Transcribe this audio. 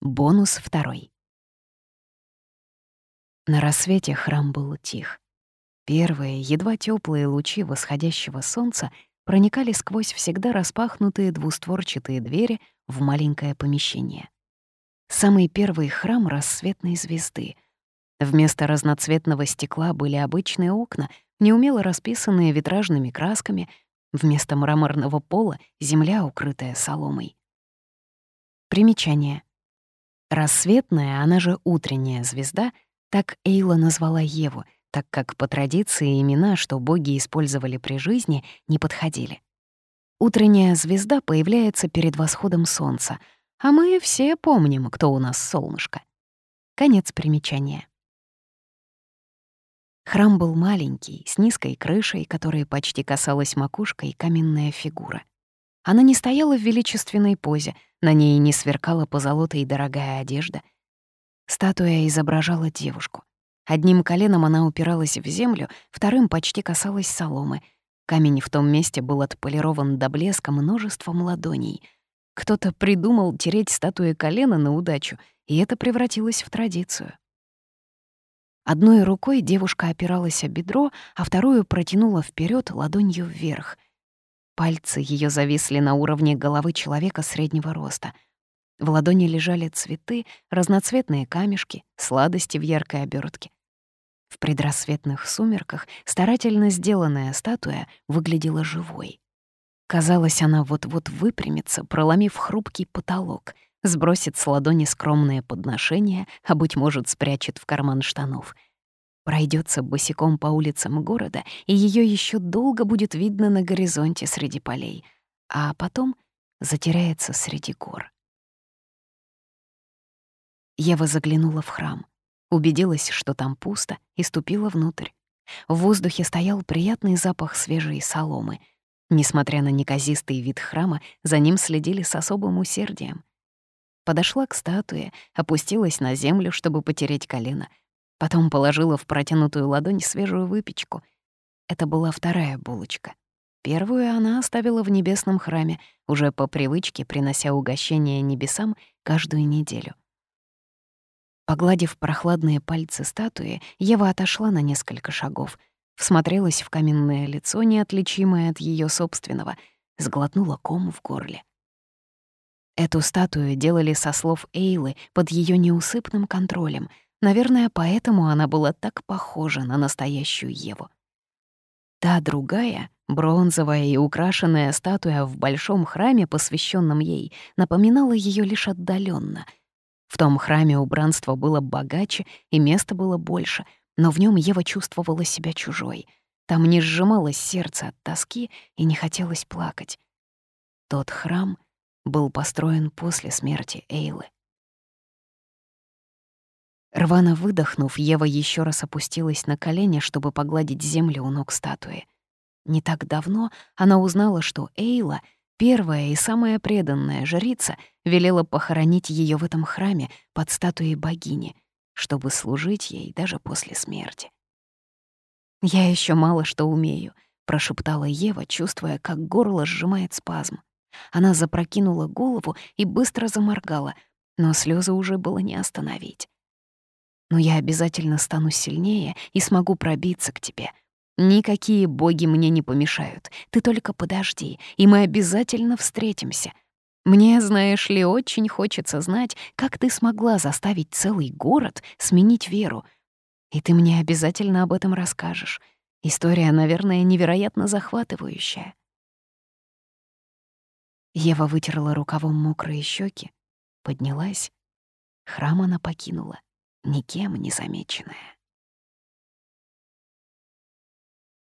Бонус второй. На рассвете храм был тих. Первые, едва теплые лучи восходящего солнца проникали сквозь всегда распахнутые двустворчатые двери в маленькое помещение. Самый первый храм рассветной звезды. Вместо разноцветного стекла были обычные окна, неумело расписанные витражными красками, вместо мраморного пола — земля, укрытая соломой. Примечание. Рассветная, она же утренняя звезда, так Эйла назвала Еву, так как по традиции имена, что боги использовали при жизни, не подходили. Утренняя звезда появляется перед восходом солнца, а мы все помним, кто у нас солнышко. Конец примечания. Храм был маленький, с низкой крышей, которой почти касалась макушкой каменная фигура. Она не стояла в величественной позе, на ней не сверкала позолотой дорогая одежда. Статуя изображала девушку. Одним коленом она упиралась в землю, вторым почти касалась соломы. Камень в том месте был отполирован до блеска множеством ладоней. Кто-то придумал тереть статуи колено на удачу, и это превратилось в традицию. Одной рукой девушка опиралась о бедро, а вторую протянула вперед ладонью вверх. Пальцы ее зависли на уровне головы человека среднего роста. В ладони лежали цветы, разноцветные камешки, сладости в яркой обертке. В предрассветных сумерках старательно сделанная статуя выглядела живой. Казалось, она вот-вот выпрямится, проломив хрупкий потолок — сбросит с ладони скромное подношение, а, быть может, спрячет в карман штанов. Пройдется босиком по улицам города, и ее еще долго будет видно на горизонте среди полей, а потом затеряется среди гор. Ева заглянула в храм, убедилась, что там пусто, и ступила внутрь. В воздухе стоял приятный запах свежей соломы. Несмотря на неказистый вид храма, за ним следили с особым усердием подошла к статуе, опустилась на землю, чтобы потереть колено. Потом положила в протянутую ладонь свежую выпечку. Это была вторая булочка. Первую она оставила в небесном храме, уже по привычке принося угощение небесам каждую неделю. Погладив прохладные пальцы статуи, Ева отошла на несколько шагов, всмотрелась в каменное лицо, неотличимое от ее собственного, сглотнула ком в горле. Эту статую делали со слов Эйлы под ее неусыпным контролем. Наверное, поэтому она была так похожа на настоящую Еву. Та другая, бронзовая и украшенная статуя в большом храме, посвященном ей, напоминала ее лишь отдаленно. В том храме убранство было богаче и места было больше, но в нем Ева чувствовала себя чужой. Там не сжималось сердце от тоски и не хотелось плакать. Тот храм — был построен после смерти Эйлы. Рвано выдохнув, Ева еще раз опустилась на колени, чтобы погладить землю у ног статуи. Не так давно она узнала, что Эйла, первая и самая преданная жрица, велела похоронить ее в этом храме под статуей богини, чтобы служить ей даже после смерти. «Я еще мало что умею», — прошептала Ева, чувствуя, как горло сжимает спазм. Она запрокинула голову и быстро заморгала, но слезы уже было не остановить. «Но я обязательно стану сильнее и смогу пробиться к тебе. Никакие боги мне не помешают. Ты только подожди, и мы обязательно встретимся. Мне, знаешь ли, очень хочется знать, как ты смогла заставить целый город сменить веру. И ты мне обязательно об этом расскажешь. История, наверное, невероятно захватывающая. Ева вытерла рукавом мокрые щеки, поднялась. Храм она покинула, никем не замеченная.